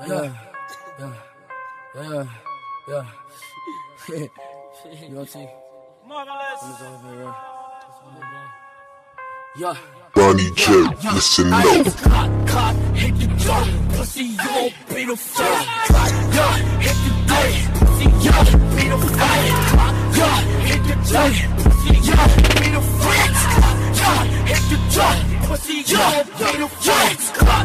Yeah, yeah, yeah, yeah. you know what I'm saying? Marvelous. Yeah. Bonnie J, listen I up. hit the clock, clock, hit the drum, pussy, you won't be the first. Yeah, hit the day, pussy, you won't be the first. Yeah, hit the day, pussy, you won't be the first. Yeah, hit the drum, pussy, you won't be the first.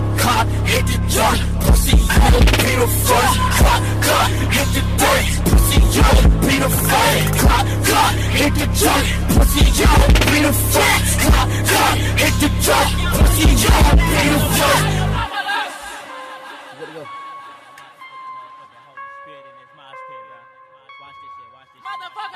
Drum, pussy, won't be the first. Clock, clock, hit the drum, pussy, won't be the first.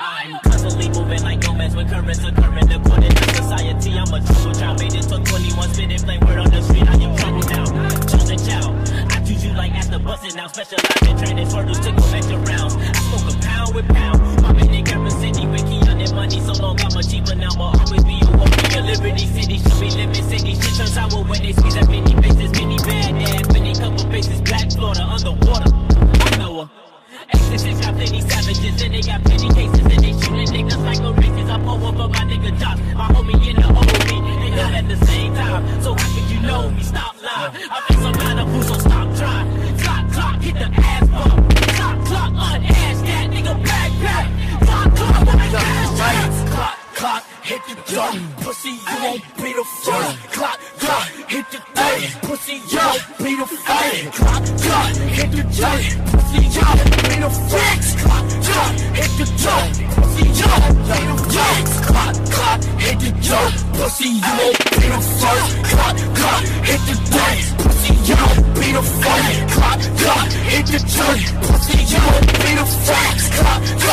I'm constantly moving like nomads when currents occurring according to society. I'm a trouble child, made it to 21, spitting flame word on the street. I am trouble now, chosen child. I choose you like after busting now, specialized in training turtles to go back to they got plenty cases hit pussy, you won't be the first. Clock, clock, hit the day, pussy, you won't be the first. Clock, clock, hit the day, pussy, you won't be the first. Clock, clock, hit the drum, pussy, you won't be the first. Clock, clock, hit the drum, pussy, you won't be the first. Clock, clock, hit the day, pussy, you won't be the first. Clock, clock, hit the drum, pussy, you won't be the first. Clock, clock,